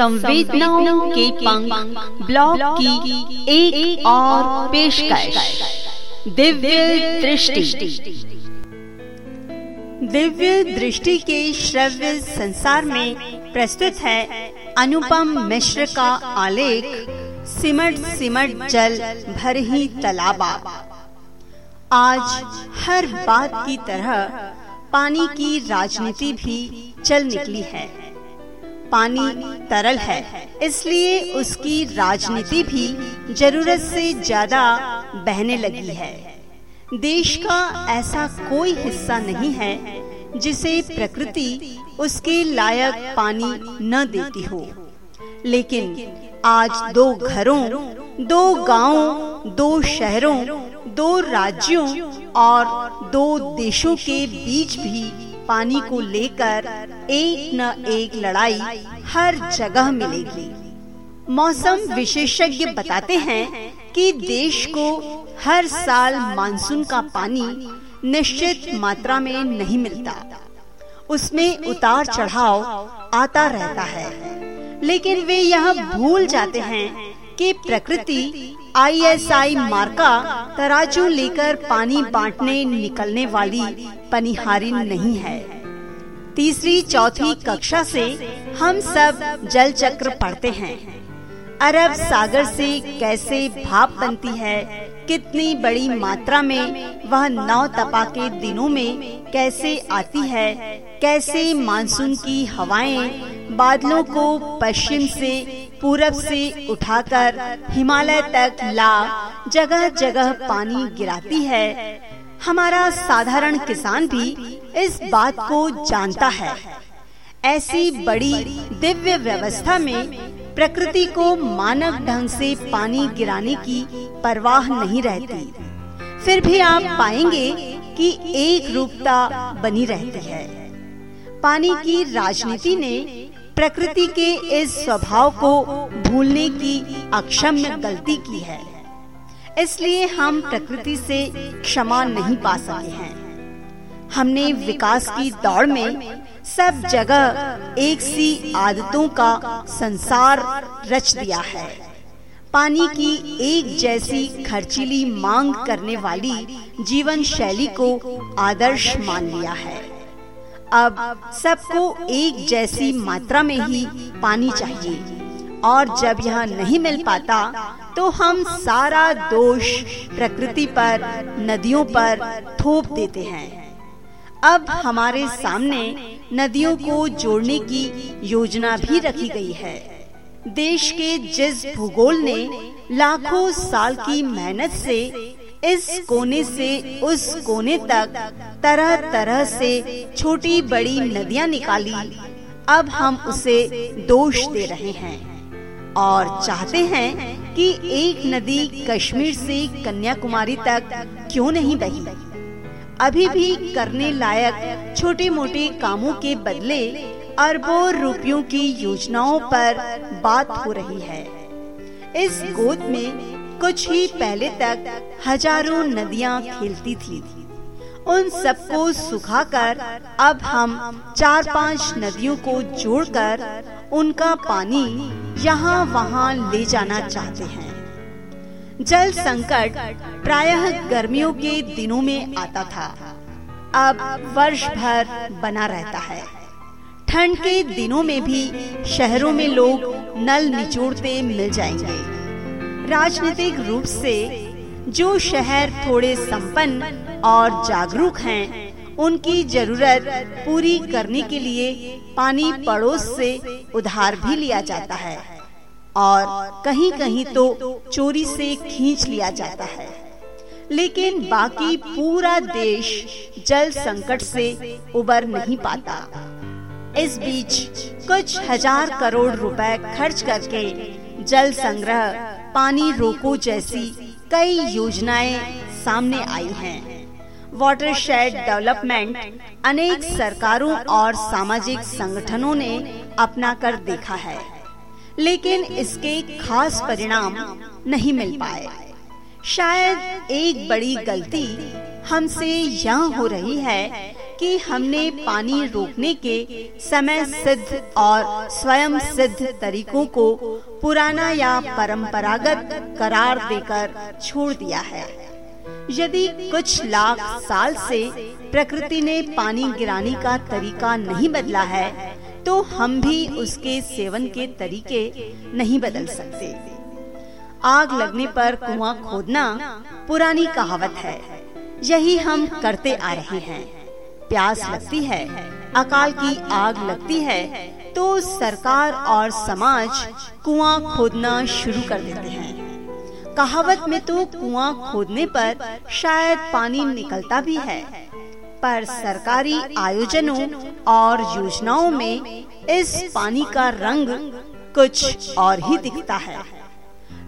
संवेदनाओं के पंख ब्लॉग की एक, एक और पेशकश। दिव्य दृष्टि। दिव्य दृष्टि के श्रव्य संसार में प्रस्तुत है अनुपम मिश्र का आलेख सिमट सिमट जल भर ही तालाबा। आज हर बात की तरह पानी की राजनीति भी चल निकली है। पानी तरल है। इसलिए उसकी राजनीति भी ज़रूरत से ज़्यादा बहने लगी है। देश का ऐसा कोई हिस्सा नहीं है जिसे प्रकृति उसके लायक पानी न देती हो। लेकिन आज दो घरों दो गाँवों, दो शहरों दो राज्यों और दो देशों के बीच भी पानी को लेकर एक न एक लड़ाई हर जगह मिलेगी। मौसम विशेषज्ञ बताते हैं कि देश को हर साल मानसून का पानी निश्चित मात्रा में नहीं मिलता। उसमें उतार चढ़ाव आता रहता है। लेकिन वे यह भूल जाते हैं कि प्रकृति आईएसआई मार्का तराजू लेकर पानी बांटने निकलने वाली पनिहारी नहीं है। तीसरी, चौथी कक्षा से हम सब जल चक्र पढ़ते हैं। अरब सागर से कैसे भाप बनती है, कितनी बड़ी मात्रा में वह नौ तपा के दिनों में कैसे आती है, कैसे मानसून की हवाएँ बादलों को पश्चिम से पूरब से उठाकर हिमालय तक ला, जगह जगह पानी गिराती है। हमारा साधारण किसान भी इस बात को जानता है। ऐसी बड़ी दिव्य व्यवस्था में प्रकृति को मानव ढंग से पानी गिराने की परवाह नहीं रहती। फिर भी आप पाएँगे कि एक रूपता बनी रहती है। पानी की राजनीति ने प्रकृति के इस स्वभाव को भूलने की अक्षम्य गलती की है। इसलिए हम प्रकृति से क्षमा नहीं पा सके हैं। हमने विकास की दौड़ में सब जगह एक सी आदतों का संसार रच दिया है। पानी की एक जैसी खर्चीली मांग करने वाली जीवन शैली को आदर्श मान लिया है। अब सबको एक जैसी मात्रा में ही पानी चाहिए। और जब यह नहीं मिल पाता तो हम सारा दोष प्रकृति पर, नदियों पर थोप देते हैं। अब हमारे सामने नदियों को जोड़ने की योजना भी रखी गई है। देश के जिस भूगोल ने लाखों साल की मेहनत से इस कोने से, उस कोने तक तरह तरह से छोटी बड़ी नदियाँ निकाली। अब हम उसे दोष दे रहे हैं और चाहते हैं कि एक नदी कश्मीर से कन्याकुमारी तक क्यों नहीं बही। अभी भी करने लायक छोटे मोटे कामों के बदले अरबों रुपयों की योजनाओं पर बात हो रही है। इस गोद में कुछ ही पहले तक हज़ारों नदियाँ खेलती थी। उन सबको सुखाकर अब हम चार पाँच नदियों को जोड़कर उनका पानी यहाँ वहाँ ले जाना चाहते हैं। जल संकट प्रायः गर्मियों के दिनों में आता था। अब वर्ष भर बना रहता है। ठंड के दिनों में भी शहरों में लोग नल निचोड़ते मिल जाएँगे। राजनीतिक रूप से जो शहर थोड़े संपन्न और जागरूक हैं, उनकी ज़रूरत पूरी करने के लिए पानी पड़ोस से उधार भी लिया जाता है और कहीं कहीं तो चोरी से खींच लिया जाता है। लेकिन बाकी पूरा देश जल संकट से उबर नहीं पाता। इस बीच कुछ हज़ार करोड़ रुपए खर्च करके जल संग्रह पानी रोको जैसी कई योजनाएँ सामने आई हैं। वाटर शेड डेवलपमेंट अनेक सरकारों और सामाजिक संगठनों ने अपना कर देखा है, लेकिन इसके खास परिणाम नहीं मिल पाए शायद एक बड़ी गलती हमसे यह हो रही है कि हमने पानी रोकने के समय सिद्ध और स्वयं सिद्ध तरीकों को पुराना या परंपरागत करार देकर छोड़ दिया है। यदि कुछ लाख साल से प्रकृति ने पानी गिराने का तरीका नहीं बदला है तो हम भी उसके सेवन के तरीके नहीं बदल सकते। आग लगने पर कुआँ खोदना पुरानी कहावत है। यही हम करते आ रहे हैं। प्यास लगती है, अकाल की आग लगती है तो सरकार और समाज कुआँ खोदना शुरू कर देते हैं। कहावत में तो कुआँ खोदने पर शायद पानी निकलता भी है, पर सरकारी आयोजनों और योजनाओं में इस पानी का रंग कुछ और ही दिखता है।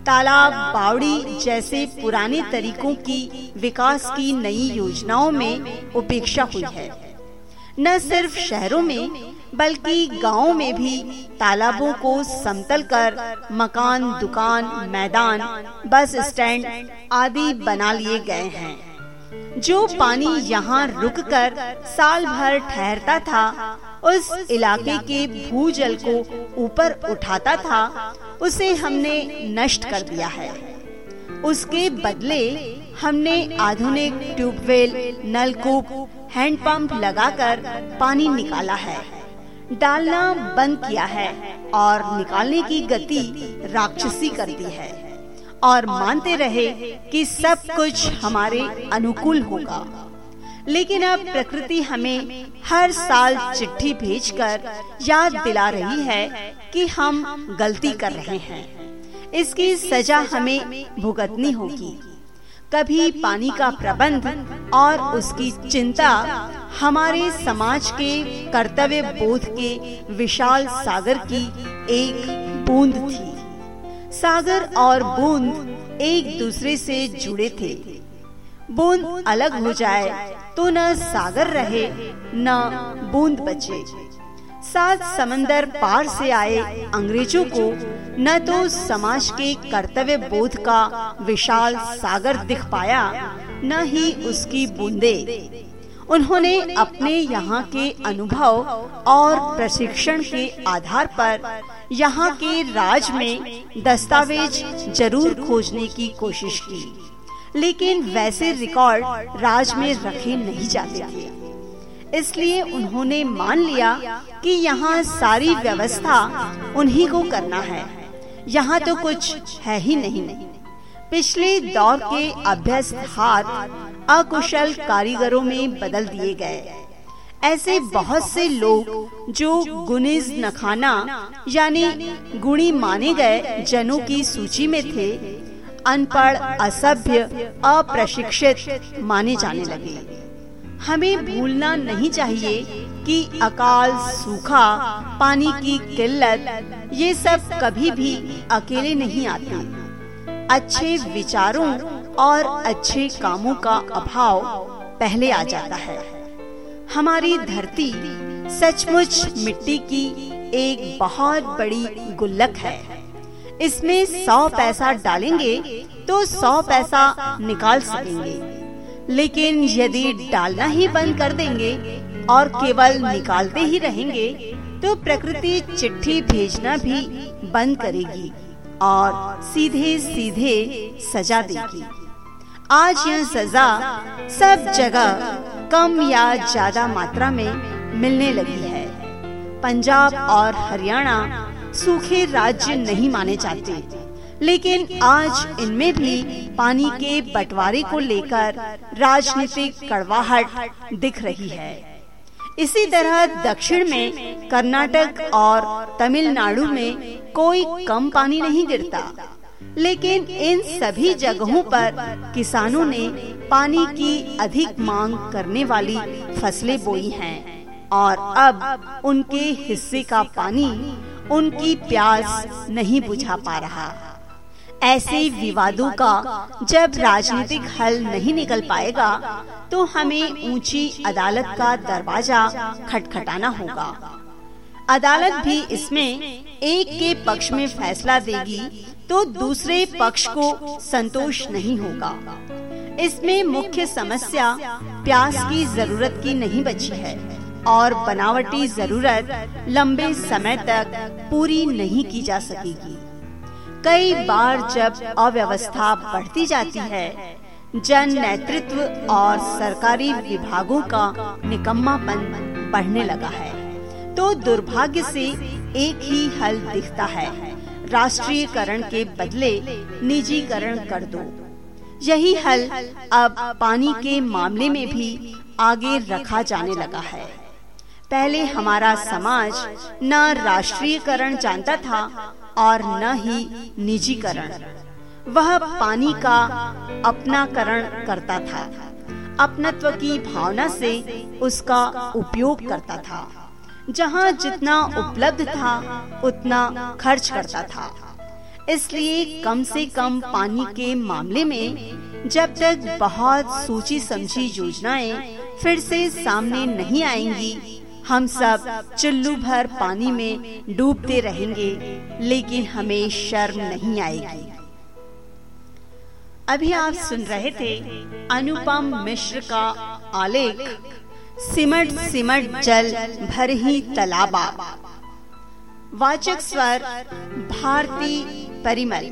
तालाब, बावड़ी जैसे पुराने तरीकों की विकास की नई योजनाओं में उपेक्षा हुई है। न सिर्फ़ शहरों में, बल्कि गाँवों में भी तालाबों को समतल कर मकान, दुकान, मैदान, बस स्टैंड आदि बना लिए गए हैं। जो पानी यहाँ रुककर साल भर ठहरता था, उस इलाके के भूजल को ऊपर उठाता था, उसे हमने नष्ट कर दिया है। उसके बदले हमने आधुनिक ट्यूबवेल, नलकूप, हैंडपंप लगाकर पानी निकाला है। डालना बंद किया है और निकालने की गति राक्षसी कर दी है। और मानते रहे कि सब कुछ हमारे अनुकूल होगा। लेकिन अब प्रकृति हमें हर साल चिट्ठी भेजकर याद दिला रही है कि हम गलती कर रहे हैं। इसकी सजा हमें भुगतनी होगी। कभी पानी का प्रबंध और उसकी चिंता हमारे समाज के कर्तव्य बोध के विशाल सागर की एक बूंद थी। सागर और बूंद एक दूसरे से जुड़े थे। बूंद अलग हो जाए तो न सागर रहे, न बूंद बचे। सात समंदर पार से आए अंग्रेज़ों को, न तो समाज के कर्तव्य बोध का विशाल सागर दिख पाया, न ही उसकी बूंदे। उन्होंने अपने यहाँ के अनुभव और प्रशिक्षण के आधार पर यहाँ के राज में दस्तावेज़ ज़रूर खोजने की कोशिश की। लेकिन वैसे रिकॉर्ड राज में रखे नहीं जाते थे। इसलिए उन्होंने मान लिया कि यहाँ सारी व्यवस्था उन्हीं को करना है। यहाँ तो कुछ है ही नहीं। पिछले दौर के अभ्यस्त हाथ अकुशल कारीगरों में बदल दिए गए। ऐसे बहुत से लोग जो गुनिज नखाना, यानी गुणी माने गए जनों की सूची में थे, अनपढ़, असभ्य, अप्रशिक्षित माने जाने लगे। हमें भूलना नहीं चाहिए कि अकाल, सूखा, पानी की किल्लत, ये सब कभी भी अकेले नहीं आते। अच्छे विचारों और अच्छे कामों का अभाव पहले आ जाता है। हमारी धरती सचमुच मिट्टी की एक बहुत बड़ी गुल्लक है। इसमें सौ पैसा डालेंगे तो सौ पैसा निकाल सकेंगे। लेकिन यदि डालना ही बंद कर देंगे और केवल निकालते ही रहेंगे तो प्रकृति चिट्ठी भेजना भी बंद करेगी और सीधे सीधे सजा देगी। आज यह सजा सब जगह कम या ज़्यादा मात्रा में मिलने लगी है। पंजाब और हरियाणा सूखे राज्य नहीं माने जाते, लेकिन आज इनमें भी पानी के बंटवारे को लेकर राजनीतिक कड़वाहट दिख रही है। इसी तरह दक्षिण में कर्नाटक और तमिलनाडु में कोई कम पानी नहीं गिरता। लेकिन इन सभी जगहों पर किसानों ने पानी की अधिक मांग करने वाली फ़सलें बोई हैं। और अब उनके हिस्से का पानी उनकी प्यास नहीं बुझा पा रहा। ऐसे विवादों का जब राजनीतिक हल नहीं निकल पाएगा तो हमें ऊँची अदालत का दरवाज़ा खटखटाना होगा। अदालत भी इसमें एक के पक्ष में फैसला देगी। तो दूसरे पक्ष को संतोष नहीं होगा। इसमें मुख्य समस्या प्यास की ज़रूरत की नहीं बची है और बनावटी ज़रूरत लंबे समय तक पूरी नहीं की जा सकेगी। कई बार जब अव्यवस्था बढ़ती जाती है, जन नेतृत्व और सरकारी विभागों का निकम्मापन बढ़ने लगा है। तो दुर्भाग्य से एक ही हल दिखता है। राष्ट्रीयकरण के बदले निजीकरण कर दो। यही हल अब पानी के मामले में भी आगे रखा जाने लगा है। पहले हमारा समाज न राष्ट्रीयकरण जानता था और न ही निजीकरण। वह पानी का अपनाकरण करता था। अपनत्व की भावना से उसका उपयोग करता था। जहाँ जितना उपलब्ध था उतना खर्च करता था। इसलिए कम से कम पानी के मामले में जब तक बहुत सोची समझी योजनाएँ फिर से सामने नहीं आएँगी हम सब चुल्लू भर पानी में डूबते रहेंगे लेकिन हमें शर्म नहीं आएगी। अभी आप सुन रहे थे अनुपम मिश्र का आलेख। सिमट सिमट जल भर ही तलाबा। वाचक स्वर भारती परिमल।